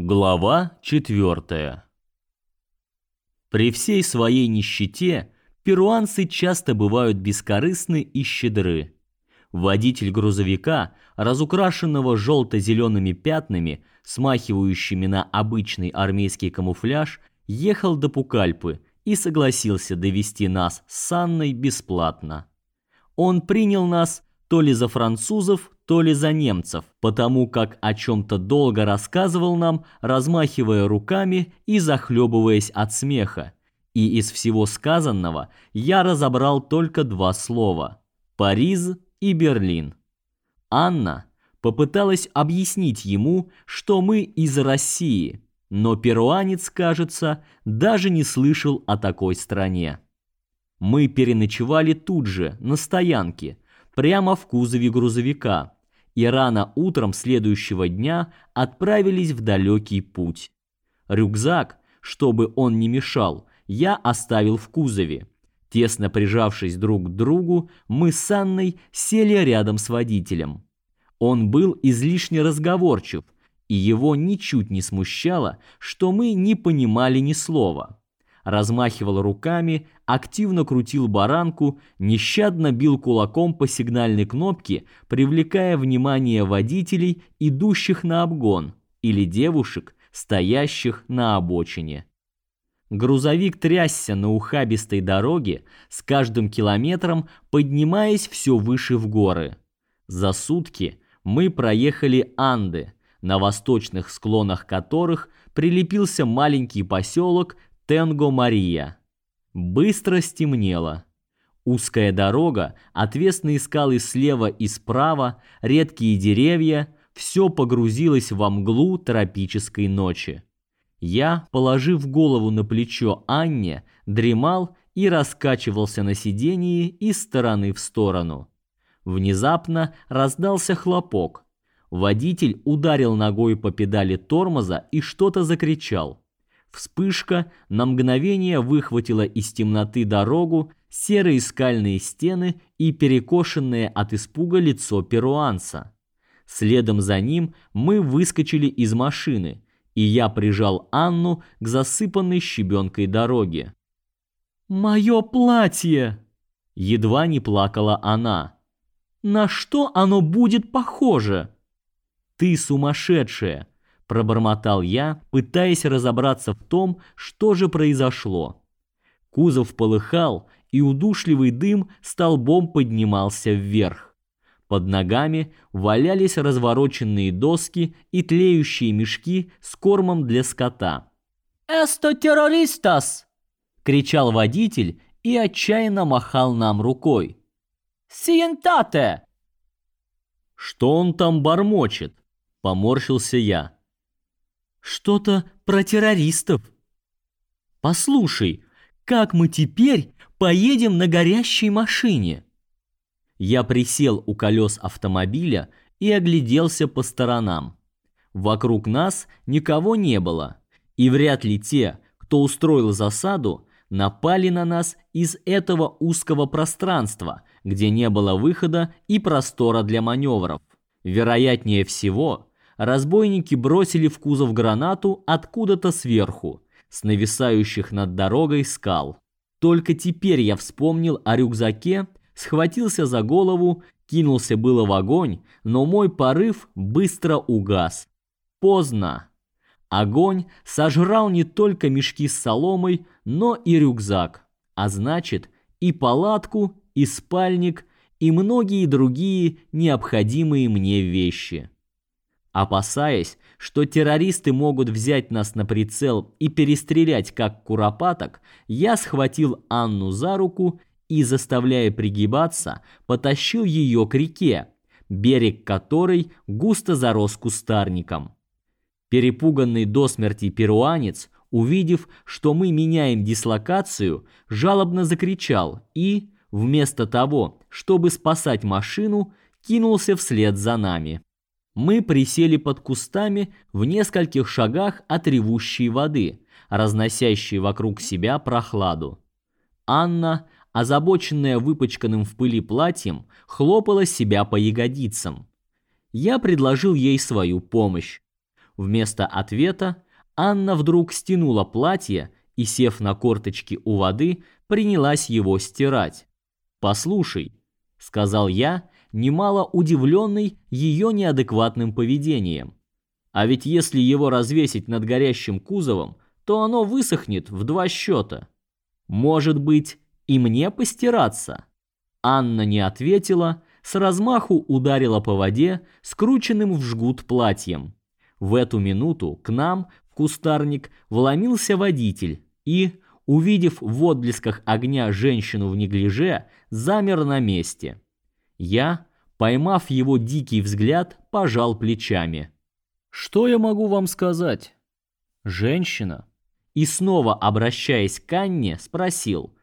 Глава 4. При всей своей нищете перуанцы часто бывают бескорыстны и щедры. Водитель грузовика, разукрашенного желто-зелеными пятнами, смахивающими на обычный армейский камуфляж, ехал до Пукальпы и согласился довести нас с Анной бесплатно. Он принял нас то ли за французов, то ли за немцев, потому как о чем-то долго рассказывал нам, размахивая руками и захлебываясь от смеха. И из всего сказанного я разобрал только два слова – Париж и Берлин. Анна попыталась объяснить ему, что мы из России, но перуанец, кажется, даже не слышал о такой стране. Мы переночевали тут же, на стоянке – прямо в кузове грузовика и рано утром следующего дня отправились в далекий путь. Рюкзак, чтобы он не мешал, я оставил в кузове. Тесно прижавшись друг к другу, мы с Анной сели рядом с водителем. Он был излишне разговорчив, и его ничуть не смущало, что мы не понимали ни слова размахивал руками, активно крутил баранку, нещадно бил кулаком по сигнальной кнопке, привлекая внимание водителей, идущих на обгон, или девушек, стоящих на обочине. Грузовик трясся на ухабистой дороге, с каждым километром поднимаясь все выше в горы. За сутки мы проехали Анды, на восточных склонах которых прилепился маленький поселок Тенго-Мария. Быстро стемнело. Узкая дорога, отвесные скалы слева и справа, редкие деревья – все погрузилось во мглу тропической ночи. Я, положив голову на плечо Анне, дремал и раскачивался на сидении из стороны в сторону. Внезапно раздался хлопок. Водитель ударил ногой по педали тормоза и что-то закричал. Вспышка на мгновение выхватила из темноты дорогу, серые скальные стены и перекошенное от испуга лицо перуанца. Следом за ним мы выскочили из машины, и я прижал Анну к засыпанной щебенкой дороге. «Мое платье!» Едва не плакала она. «На что оно будет похоже?» «Ты сумасшедшая!» Пробормотал я, пытаясь разобраться в том, что же произошло. Кузов полыхал, и удушливый дым столбом поднимался вверх. Под ногами валялись развороченные доски и тлеющие мешки с кормом для скота. «Эсто террористас!» — кричал водитель и отчаянно махал нам рукой. «Сиентате!» «Что он там бормочет?» — поморщился я. Что-то про террористов. Послушай, как мы теперь поедем на горящей машине? Я присел у колес автомобиля и огляделся по сторонам. Вокруг нас никого не было, и вряд ли те, кто устроил засаду, напали на нас из этого узкого пространства, где не было выхода и простора для маневров. Вероятнее всего, разбойники бросили в кузов гранату откуда-то сверху, с нависающих над дорогой скал. Только теперь я вспомнил о рюкзаке, схватился за голову, кинулся было в огонь, но мой порыв быстро угас. Поздно. Огонь сожрал не только мешки с соломой, но и рюкзак, а значит, и палатку, и спальник, и многие другие необходимые мне вещи. Опасаясь, что террористы могут взять нас на прицел и перестрелять как куропаток, я схватил Анну за руку и, заставляя пригибаться, потащил ее к реке, берег которой густо зарос кустарником. Перепуганный до смерти перуанец, увидев, что мы меняем дислокацию, жалобно закричал и, вместо того, чтобы спасать машину, кинулся вслед за нами мы присели под кустами в нескольких шагах от ревущей воды, разносящей вокруг себя прохладу. Анна, озабоченная выпачканным в пыли платьем, хлопала себя по ягодицам. Я предложил ей свою помощь. Вместо ответа Анна вдруг стянула платье и, сев на корточки у воды, принялась его стирать. «Послушай», — сказал я, немало удивленный ее неадекватным поведением. «А ведь если его развесить над горящим кузовом, то оно высохнет в два счета. Может быть, и мне постираться?» Анна не ответила, с размаху ударила по воде скрученным в жгут платьем. В эту минуту к нам в кустарник вломился водитель и, увидев в отблесках огня женщину в неглиже, замер на месте. Я, поймав его дикий взгляд, пожал плечами. Что я могу вам сказать? Женщина. И снова обращаясь к Анне, спросил: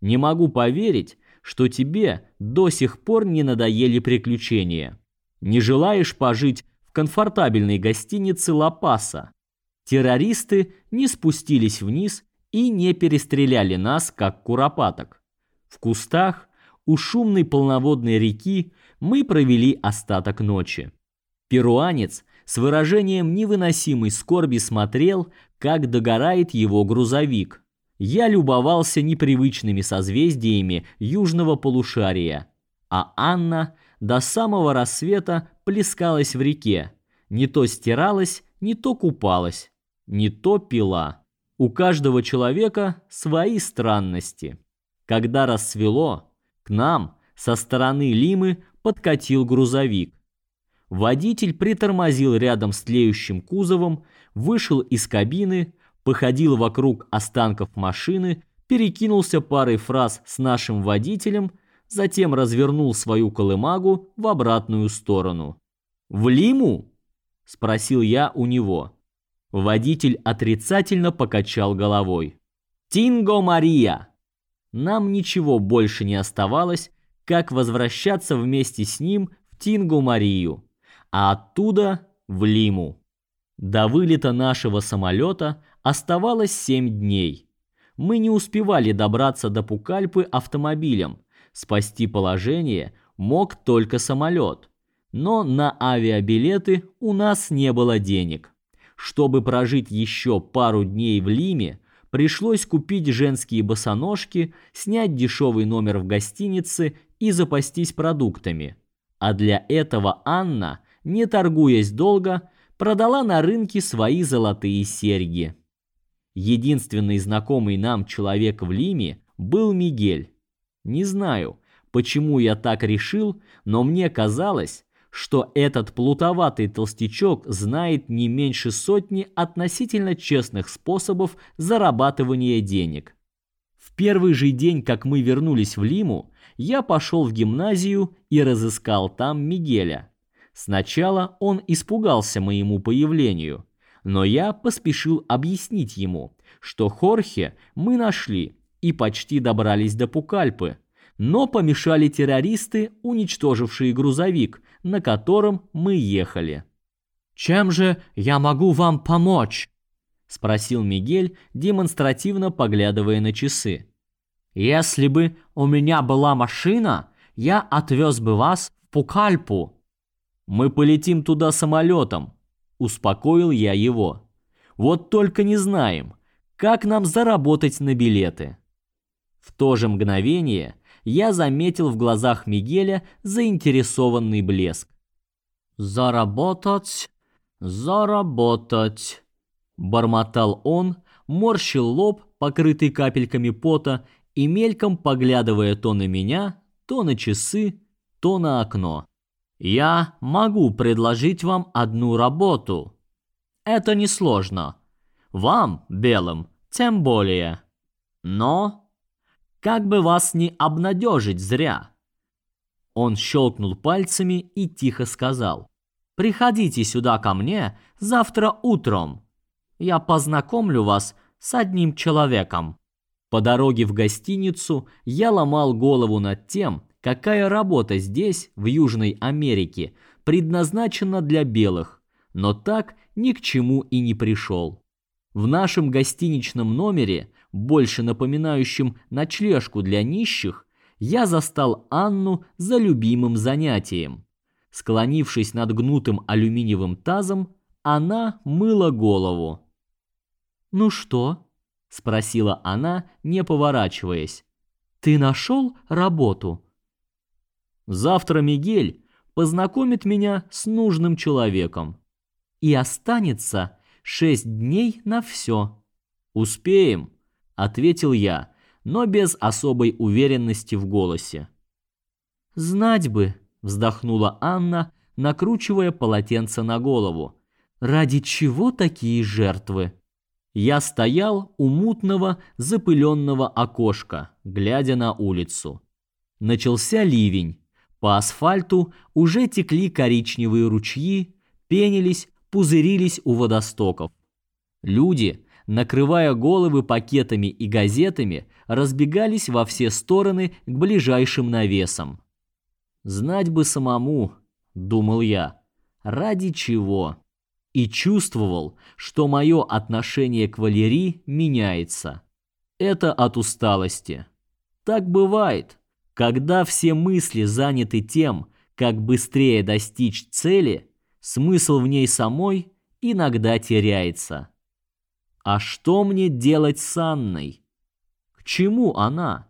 "Не могу поверить, что тебе до сих пор не надоели приключения. Не желаешь пожить в комфортабельной гостинице Ла-Паса? Террористы не спустились вниз и не перестреляли нас, как куропаток. В кустах у шумной полноводной реки мы провели остаток ночи. Перуанец с выражением невыносимой скорби смотрел, как догорает его грузовик. Я любовался непривычными созвездиями южного полушария, а Анна до самого рассвета плескалась в реке, не то стиралась, не то купалась, не то пила. У каждого человека свои странности. Когда рассвело, нам со стороны Лимы подкатил грузовик. Водитель притормозил рядом с тлеющим кузовом, вышел из кабины, походил вокруг останков машины, перекинулся парой фраз с нашим водителем, затем развернул свою колымагу в обратную сторону. «В Лиму?» – спросил я у него. Водитель отрицательно покачал головой. «Тинго Мария!» Нам ничего больше не оставалось, как возвращаться вместе с ним в Тинго Марию, а оттуда в Лиму. До вылета нашего самолета оставалось семь дней. Мы не успевали добраться до Пукальпы автомобилем. Спасти положение мог только самолет. Но на авиабилеты у нас не было денег. Чтобы прожить еще пару дней в Лиме, пришлось купить женские босоножки, снять дешевый номер в гостинице и запастись продуктами. А для этого Анна, не торгуясь долго, продала на рынке свои золотые серьги. Единственный знакомый нам человек в Лиме был Мигель. Не знаю, почему я так решил, но мне казалось, что этот плутоватый толстячок знает не меньше сотни относительно честных способов зарабатывания денег. В первый же день, как мы вернулись в Лиму, я пошел в гимназию и разыскал там Мигеля. Сначала он испугался моему появлению, но я поспешил объяснить ему, что Хорхе мы нашли и почти добрались до Пукальпы, но помешали террористы, уничтожившие грузовик, на котором мы ехали. «Чем же я могу вам помочь?» — спросил Мигель, демонстративно поглядывая на часы. «Если бы у меня была машина, я отвез бы вас в Пукальпу». «Мы полетим туда самолетом», — успокоил я его. «Вот только не знаем, как нам заработать на билеты». В то же мгновение я заметил в глазах Мигеля заинтересованный блеск. «Заработать, заработать», — бормотал он, морщил лоб, покрытый капельками пота, и мельком поглядывая то на меня, то на часы, то на окно. «Я могу предложить вам одну работу. Это несложно. Вам, белым, тем более. Но как бы вас не обнадежить зря. Он щелкнул пальцами и тихо сказал: "Приходите сюда ко мне завтра утром. Я познакомлю вас с одним человеком". По дороге в гостиницу я ломал голову над тем, какая работа здесь, в Южной Америке, предназначена для белых, но так ни к чему и не пришел. В нашем гостиничном номере больше напоминающим ночлежку для нищих, я застал Анну за любимым занятием. Склонившись над гнутым алюминиевым тазом, она мыла голову. «Ну что?» – спросила она, не поворачиваясь. «Ты нашел работу?» «Завтра Мигель познакомит меня с нужным человеком. И останется шесть дней на все». «Успеем», – ответил я, но без особой уверенности в голосе. «Знать бы», – вздохнула Анна, накручивая полотенце на голову. «Ради чего такие жертвы?» Я стоял у мутного, запыленного окошка, глядя на улицу. Начался ливень. По асфальту уже текли коричневые ручьи, пенились, пузырились у водостоков. Люди, накрывая головы пакетами и газетами, разбегались во все стороны к ближайшим навесам. Знать бы самому, думал я, ради чего и чувствовал, что мое отношение к Валерии меняется. Это от усталости. Так бывает, когда все мысли заняты тем, как быстрее достичь цели, смысл в ней самой иногда теряется. А что мне делать с Анной? К чему она?